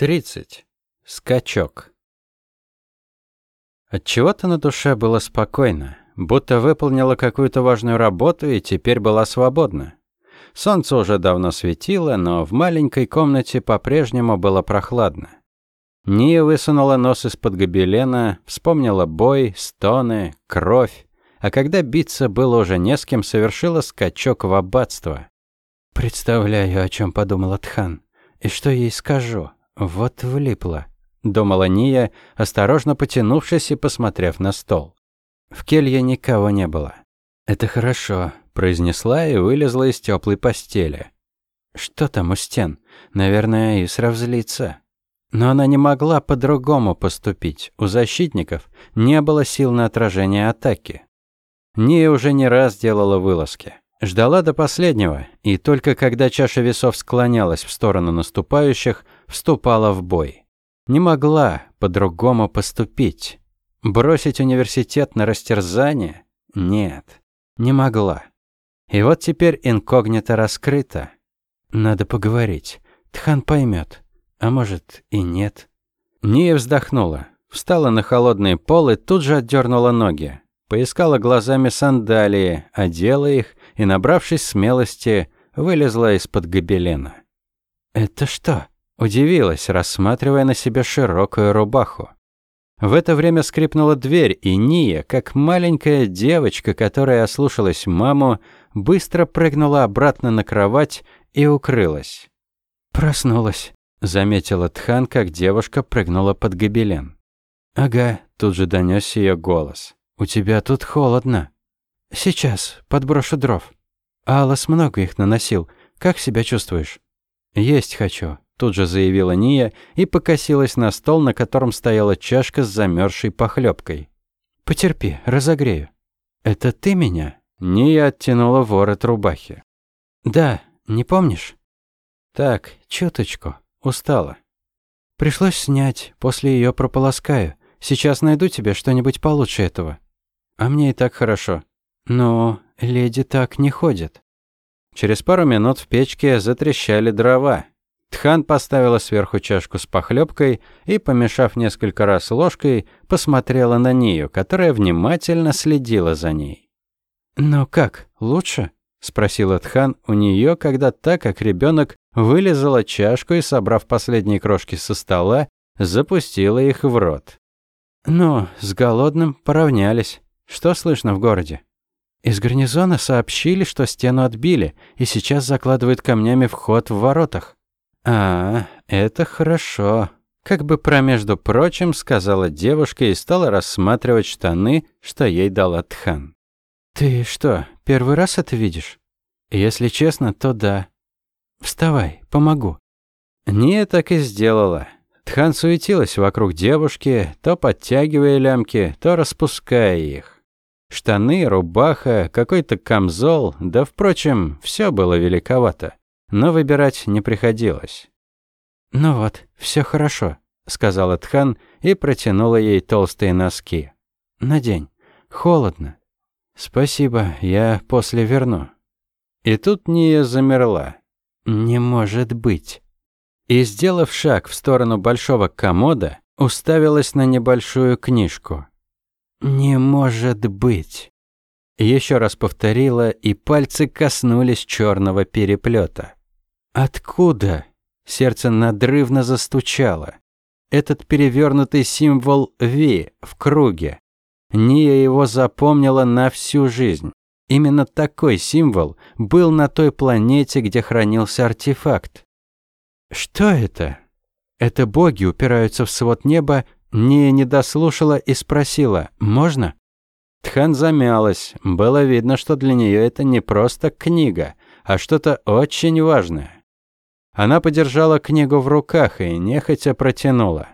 30. Скачок. От чего-то на душе было спокойно, будто выполнила какую-то важную работу и теперь была свободна. Солнце уже давно светило, но в маленькой комнате по-прежнему было прохладно. Ния высунула нос из-под гобелена, вспомнила бой, стоны, кровь, а когда биться было уже не с кем, совершила скачок в аббатство. Представляю, о чем подумала Тхан, и что ей скажу. «Вот влипла», — думала Ния, осторожно потянувшись и посмотрев на стол. В келье никого не было. «Это хорошо», — произнесла и вылезла из теплой постели. «Что там у стен? Наверное, Исра взлится». Но она не могла по-другому поступить. У защитников не было сил на отражение атаки. Ния уже не раз делала вылазки. Ждала до последнего, и только когда чаша весов склонялась в сторону наступающих, вступала в бой. Не могла по-другому поступить. Бросить университет на растерзание? Нет, не могла. И вот теперь инкогнито раскрыто. Надо поговорить. Тхан поймет. А может и нет. Ния вздохнула. Встала на холодный пол и тут же отдернула ноги. Поискала глазами сандалии, одела их и, набравшись смелости, вылезла из-под гобелена. «Это что?» – удивилась, рассматривая на себе широкую рубаху. В это время скрипнула дверь, и Ния, как маленькая девочка, которая ослушалась маму, быстро прыгнула обратно на кровать и укрылась. «Проснулась», – заметила Тхан, как девушка прыгнула под гобелен. «Ага», – тут же донёсся её голос. «У тебя тут холодно». «Сейчас, подброшу дров». «Алас много их наносил. Как себя чувствуешь?» «Есть хочу», – тут же заявила Ния и покосилась на стол, на котором стояла чашка с замерзшей похлебкой. «Потерпи, разогрею». «Это ты меня?» Ния оттянула ворот рубахи. «Да, не помнишь?» «Так, чуточку. Устала». «Пришлось снять, после ее прополоскаю. Сейчас найду тебе что-нибудь получше этого». А мне и так хорошо. Но леди так не ходят. Через пару минут в печке затрещали дрова. Тхан поставила сверху чашку с похлебкой и, помешав несколько раз ложкой, посмотрела на нее, которая внимательно следила за ней. «Ну как, лучше?» – спросила Тхан у нее, когда та, как ребенок, вылезала чашку и, собрав последние крошки со стола, запустила их в рот. «Ну, с голодным поравнялись. Что слышно в городе? Из гарнизона сообщили, что стену отбили, и сейчас закладывают камнями вход в воротах. А, это хорошо. Как бы промежду прочим сказала девушка и стала рассматривать штаны, что ей дал Тхан. Ты что, первый раз это видишь? Если честно, то да. Вставай, помогу. Не так и сделала. Тхан суетилась вокруг девушки, то подтягивая лямки, то распуская их. Штаны, рубаха, какой-то камзол, да, впрочем, все было великовато. Но выбирать не приходилось. «Ну вот, все хорошо», — сказала Тхан и протянула ей толстые носки. «Надень. Холодно». «Спасибо, я после верну». И тут Ния замерла. «Не может быть». И, сделав шаг в сторону большого комода, уставилась на небольшую книжку. «Не может быть!» Еще раз повторила, и пальцы коснулись черного переплета. «Откуда?» Сердце надрывно застучало. Этот перевернутый символ «Ви» в круге. Ния его запомнила на всю жизнь. Именно такой символ был на той планете, где хранился артефакт. Что это? Это боги упираются в свод неба не не дослушала и спросила «Можно?». Тхан замялась. Было видно, что для нее это не просто книга, а что-то очень важное. Она подержала книгу в руках и нехотя протянула.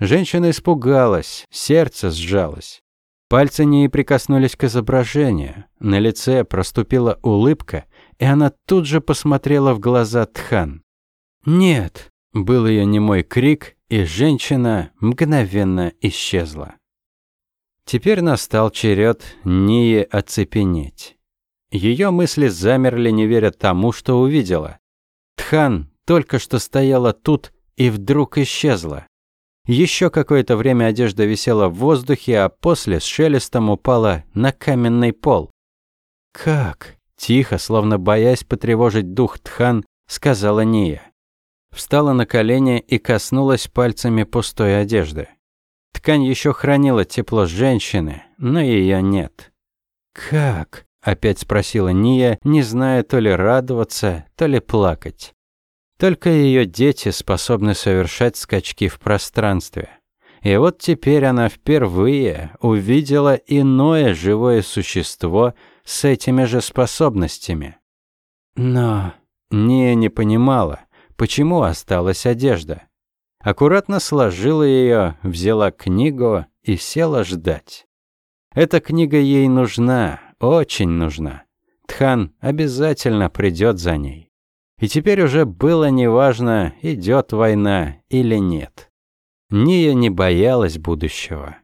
Женщина испугалась, сердце сжалось. Пальцы не прикоснулись к изображению. На лице проступила улыбка, и она тут же посмотрела в глаза Тхан. «Нет», — был ее немой крик, и женщина мгновенно исчезла. Теперь настал черед Нии оцепенеть. Ее мысли замерли, не веря тому, что увидела. Тхан только что стояла тут и вдруг исчезла. Еще какое-то время одежда висела в воздухе, а после с шелестом упала на каменный пол. «Как?» – тихо, словно боясь потревожить дух Тхан, сказала Ния. Встала на колени и коснулась пальцами пустой одежды. Ткань еще хранила тепло женщины, но ее нет. «Как?» – опять спросила Ния, не зная то ли радоваться, то ли плакать. Только ее дети способны совершать скачки в пространстве. И вот теперь она впервые увидела иное живое существо с этими же способностями. Но Ния не понимала, почему осталась одежда. Аккуратно сложила ее, взяла книгу и села ждать. Эта книга ей нужна, очень нужна. Тхан обязательно придет за ней. И теперь уже было неважно, идет война или нет. Ния не боялась будущего.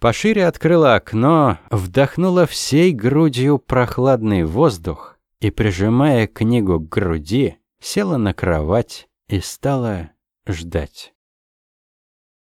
Пошире открыла окно, вдохнула всей грудью прохладный воздух и, прижимая книгу к груди, села на кровать и стала ждать.